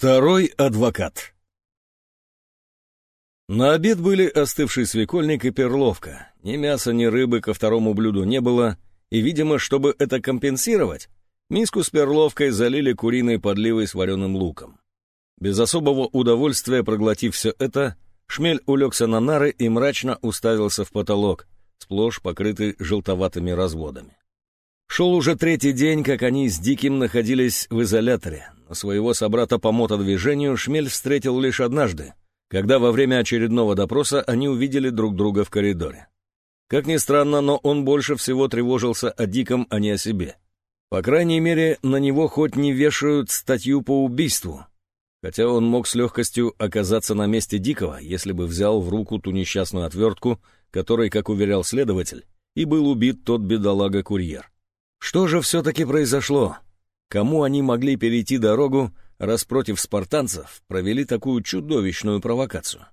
Второй адвокат На обед были остывший свекольник и перловка. Ни мяса, ни рыбы ко второму блюду не было, и, видимо, чтобы это компенсировать, миску с перловкой залили куриной подливой с вареным луком. Без особого удовольствия проглотив все это, Шмель улегся на нары и мрачно уставился в потолок, сплошь покрытый желтоватыми разводами. Шел уже третий день, как они с Диким находились в изоляторе, своего собрата по мотодвижению Шмель встретил лишь однажды, когда во время очередного допроса они увидели друг друга в коридоре. Как ни странно, но он больше всего тревожился о Диком, а не о себе. По крайней мере, на него хоть не вешают статью по убийству, хотя он мог с легкостью оказаться на месте Дикого, если бы взял в руку ту несчастную отвертку, которой, как уверял следователь, и был убит тот бедолага-курьер. Что же все-таки произошло? Кому они могли перейти дорогу, раз против спартанцев провели такую чудовищную провокацию?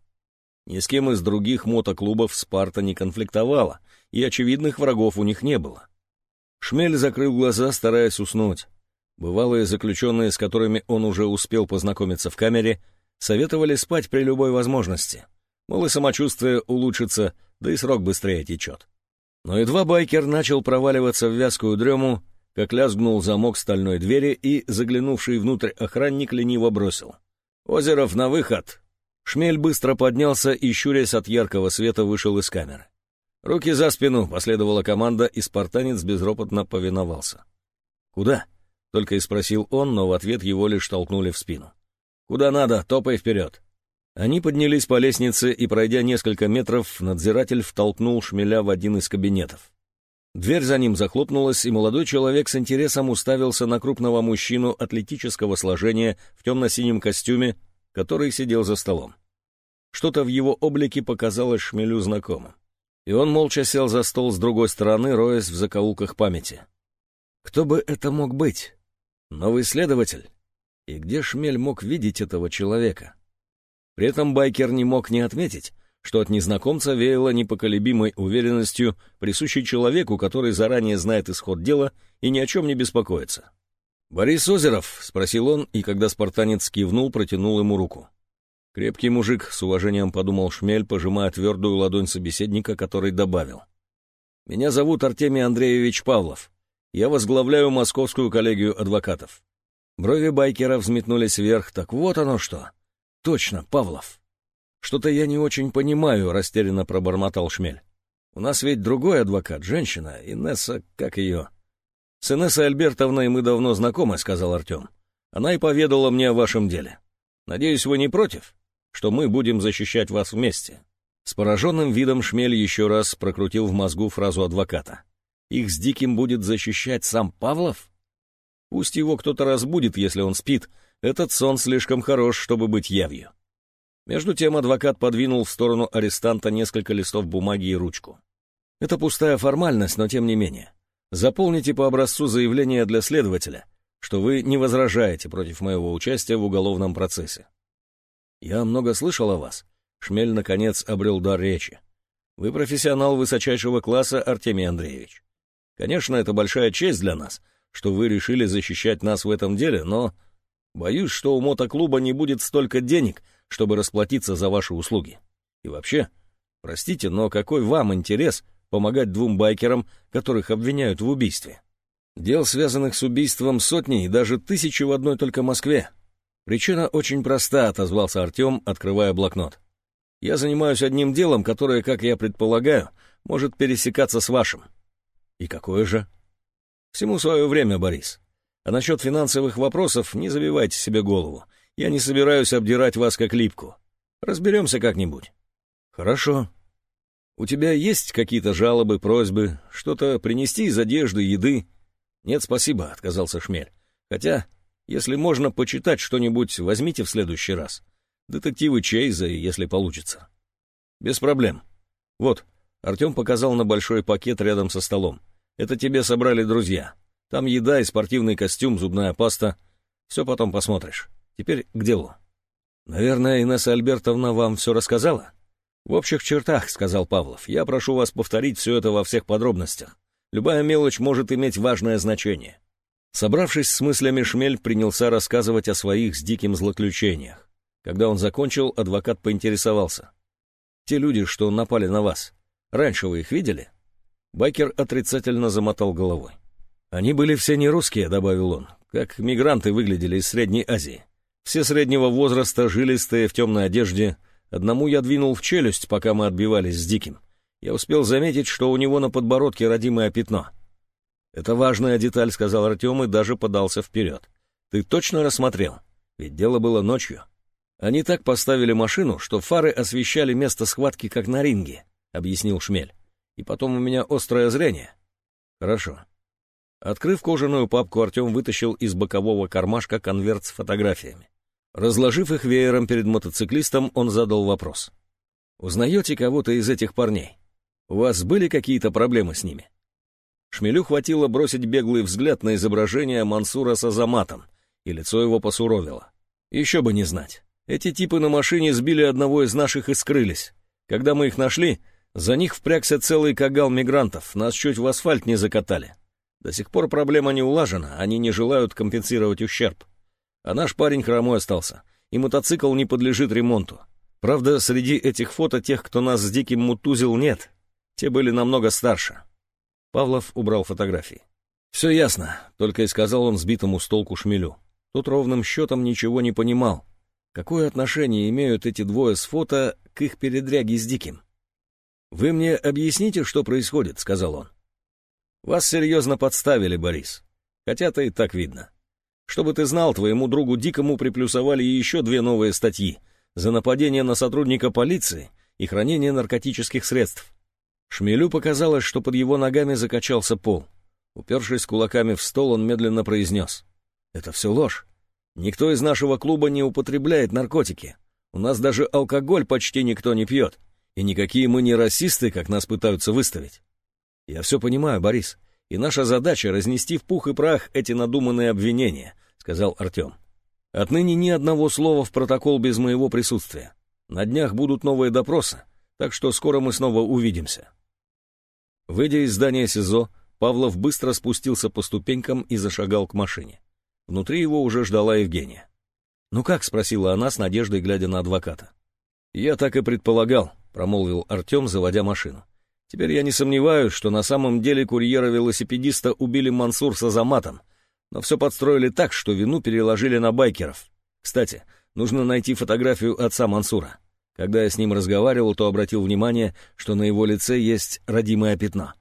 Ни с кем из других мотоклубов Спарта не конфликтовала, и очевидных врагов у них не было. Шмель закрыл глаза, стараясь уснуть. Бывалые заключенные, с которыми он уже успел познакомиться в камере, советовали спать при любой возможности. Мол, и самочувствие улучшится, да и срок быстрее течет. Но едва байкер начал проваливаться в вязкую дрему, как лязгнул замок стальной двери и, заглянувший внутрь охранник, лениво бросил. «Озеров на выход!» Шмель быстро поднялся и, щурясь от яркого света, вышел из камеры. «Руки за спину!» — последовала команда, и спартанец безропотно повиновался. «Куда?» — только и спросил он, но в ответ его лишь толкнули в спину. «Куда надо, топай вперед!» Они поднялись по лестнице, и, пройдя несколько метров, надзиратель втолкнул шмеля в один из кабинетов. Дверь за ним захлопнулась, и молодой человек с интересом уставился на крупного мужчину атлетического сложения в темно-синем костюме, который сидел за столом. Что-то в его облике показалось шмелю знакомым. И он молча сел за стол с другой стороны, роясь в закоулках памяти. Кто бы это мог быть? Новый следователь? И где Шмель мог видеть этого человека? При этом байкер не мог не отметить, что от незнакомца веяло непоколебимой уверенностью, присущей человеку, который заранее знает исход дела и ни о чем не беспокоится. «Борис Озеров?» — спросил он, и когда спартанец кивнул, протянул ему руку. Крепкий мужик, с уважением подумал Шмель, пожимая твердую ладонь собеседника, который добавил. «Меня зовут Артемий Андреевич Павлов. Я возглавляю Московскую коллегию адвокатов». Брови байкера взметнулись вверх. «Так вот оно что!» «Точно, Павлов!» «Что-то я не очень понимаю», — растерянно пробормотал Шмель. «У нас ведь другой адвокат, женщина, Инесса, как ее?» «С Инессой Альбертовной мы давно знакомы», — сказал Артем. «Она и поведала мне о вашем деле. Надеюсь, вы не против, что мы будем защищать вас вместе?» С пораженным видом Шмель еще раз прокрутил в мозгу фразу адвоката. «Их с Диким будет защищать сам Павлов?» Пусть его кто-то разбудит, если он спит. Этот сон слишком хорош, чтобы быть явью. Между тем адвокат подвинул в сторону арестанта несколько листов бумаги и ручку. Это пустая формальность, но тем не менее. Заполните по образцу заявление для следователя, что вы не возражаете против моего участия в уголовном процессе. Я много слышал о вас. Шмель, наконец, обрел дар речи. Вы профессионал высочайшего класса, Артемий Андреевич. Конечно, это большая честь для нас, что вы решили защищать нас в этом деле, но боюсь, что у мотоклуба не будет столько денег, чтобы расплатиться за ваши услуги. И вообще, простите, но какой вам интерес помогать двум байкерам, которых обвиняют в убийстве? Дел, связанных с убийством сотни и даже тысячи в одной только Москве. Причина очень проста, отозвался Артем, открывая блокнот. Я занимаюсь одним делом, которое, как я предполагаю, может пересекаться с вашим. И какое же? Всему свое время, Борис. А насчет финансовых вопросов не забивайте себе голову. Я не собираюсь обдирать вас как липку. Разберемся как-нибудь. Хорошо. У тебя есть какие-то жалобы, просьбы, что-то принести из одежды, еды? Нет, спасибо, отказался Шмель. Хотя, если можно почитать что-нибудь, возьмите в следующий раз. Детективы Чейза, если получится. Без проблем. Вот, Артем показал на большой пакет рядом со столом. Это тебе собрали друзья. Там еда и спортивный костюм, зубная паста. Все потом посмотришь. Теперь к делу. Наверное, Инесса Альбертовна вам все рассказала? В общих чертах, сказал Павлов. Я прошу вас повторить все это во всех подробностях. Любая мелочь может иметь важное значение. Собравшись с мыслями, Шмель принялся рассказывать о своих с диким злоключениях. Когда он закончил, адвокат поинтересовался. «Те люди, что напали на вас, раньше вы их видели?» Байкер отрицательно замотал головой. «Они были все не русские», — добавил он, — «как мигранты выглядели из Средней Азии. Все среднего возраста, жилистые, в темной одежде. Одному я двинул в челюсть, пока мы отбивались с Диким. Я успел заметить, что у него на подбородке родимое пятно. «Это важная деталь», — сказал Артем и даже подался вперед. «Ты точно рассмотрел? Ведь дело было ночью». «Они так поставили машину, что фары освещали место схватки, как на ринге», — объяснил Шмель. «И потом у меня острое зрение». «Хорошо». Открыв кожаную папку, Артем вытащил из бокового кармашка конверт с фотографиями. Разложив их веером перед мотоциклистом, он задал вопрос. «Узнаете кого-то из этих парней? У вас были какие-то проблемы с ними?» Шмелю хватило бросить беглый взгляд на изображение Мансура с Азаматом, и лицо его посуровило. Еще бы не знать. Эти типы на машине сбили одного из наших и скрылись. Когда мы их нашли, за них впрягся целый кагал мигрантов, нас чуть в асфальт не закатали. До сих пор проблема не улажена, они не желают компенсировать ущерб. А наш парень хромой остался, и мотоцикл не подлежит ремонту. Правда, среди этих фото тех, кто нас с Диким мутузил, нет. Те были намного старше. Павлов убрал фотографии. «Все ясно», — только и сказал он сбитому с толку шмелю. Тут ровным счетом ничего не понимал. Какое отношение имеют эти двое с фото к их передряге с Диким? «Вы мне объясните, что происходит», — сказал он. «Вас серьезно подставили, Борис. Хотя-то и так видно. Чтобы ты знал, твоему другу Дикому приплюсовали еще две новые статьи за нападение на сотрудника полиции и хранение наркотических средств. Шмелю показалось, что под его ногами закачался пол. Упершись кулаками в стол, он медленно произнес. «Это все ложь. Никто из нашего клуба не употребляет наркотики. У нас даже алкоголь почти никто не пьет. И никакие мы не расисты, как нас пытаются выставить. Я все понимаю, Борис, и наша задача — разнести в пух и прах эти надуманные обвинения», — сказал Артем. «Отныне ни одного слова в протокол без моего присутствия. На днях будут новые допросы, так что скоро мы снова увидимся». Выйдя из здания СИЗО, Павлов быстро спустился по ступенькам и зашагал к машине. Внутри его уже ждала Евгения. «Ну как?» — спросила она с надеждой, глядя на адвоката. «Я так и предполагал», — промолвил Артем, заводя машину. «Теперь я не сомневаюсь, что на самом деле курьера-велосипедиста убили Мансур с Азаматом, но все подстроили так, что вину переложили на байкеров. Кстати, нужно найти фотографию отца Мансура. Когда я с ним разговаривал, то обратил внимание, что на его лице есть родимое пятно.